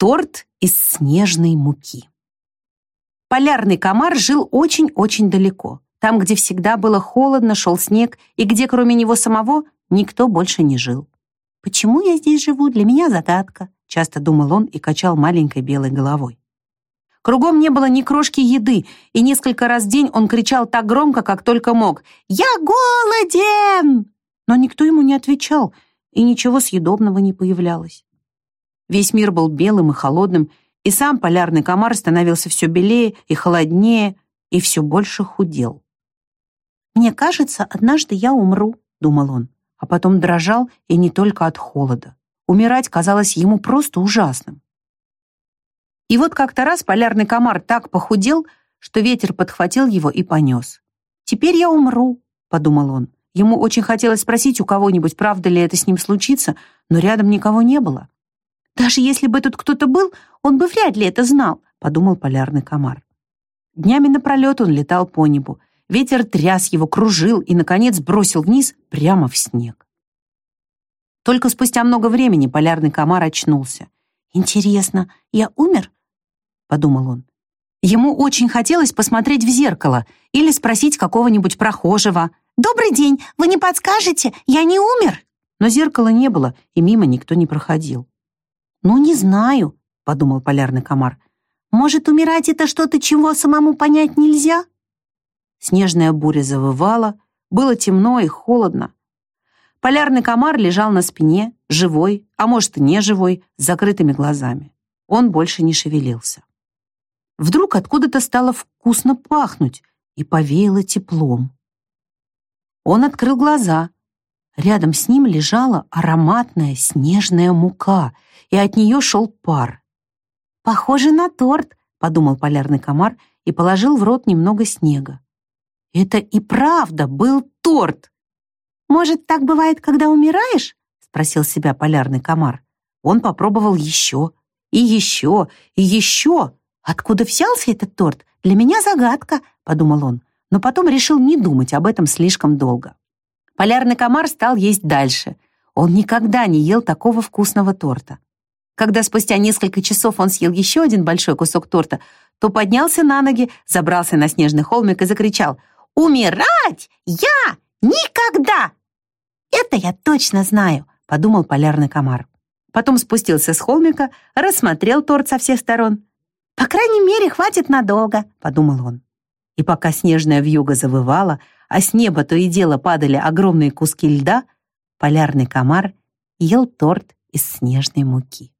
Торт из снежной муки. Полярный комар жил очень-очень далеко. Там, где всегда было холодно, шел снег, и где, кроме него самого, никто больше не жил. «Почему я здесь живу, для меня загадка», — часто думал он и качал маленькой белой головой. Кругом не было ни крошки еды, и несколько раз в день он кричал так громко, как только мог. «Я голоден!» Но никто ему не отвечал, и ничего съедобного не появлялось. Весь мир был белым и холодным, и сам полярный комар становился все белее и холоднее, и все больше худел. «Мне кажется, однажды я умру», — думал он, а потом дрожал, и не только от холода. Умирать казалось ему просто ужасным. И вот как-то раз полярный комар так похудел, что ветер подхватил его и понес. «Теперь я умру», — подумал он. Ему очень хотелось спросить у кого-нибудь, правда ли это с ним случится, но рядом никого не было. «Даже если бы тут кто-то был, он бы вряд ли это знал», — подумал полярный комар. Днями напролет он летал по небу. Ветер тряс его, кружил и, наконец, бросил вниз прямо в снег. Только спустя много времени полярный комар очнулся. «Интересно, я умер?» — подумал он. Ему очень хотелось посмотреть в зеркало или спросить какого-нибудь прохожего. «Добрый день, вы не подскажете? Я не умер?» Но зеркала не было, и мимо никто не проходил. «Ну, не знаю», — подумал полярный комар. «Может, умирать — это что-то, чего самому понять нельзя?» Снежная буря завывала, было темно и холодно. Полярный комар лежал на спине, живой, а может и не живой, с закрытыми глазами. Он больше не шевелился. Вдруг откуда-то стало вкусно пахнуть и повеяло теплом. Он открыл глаза. Рядом с ним лежала ароматная снежная мука — и от нее шел пар. «Похоже на торт», — подумал полярный комар и положил в рот немного снега. Это и правда был торт. «Может, так бывает, когда умираешь?» — спросил себя полярный комар. Он попробовал еще, и еще, и еще. «Откуда взялся этот торт? Для меня загадка», — подумал он, но потом решил не думать об этом слишком долго. Полярный комар стал есть дальше. Он никогда не ел такого вкусного торта. Когда спустя несколько часов он съел еще один большой кусок торта, то поднялся на ноги, забрался на снежный холмик и закричал «Умирать я никогда!» «Это я точно знаю», — подумал полярный комар. Потом спустился с холмика, рассмотрел торт со всех сторон. «По крайней мере, хватит надолго», — подумал он. И пока снежная вьюга завывала, а с неба то и дело падали огромные куски льда, полярный комар ел торт из снежной муки.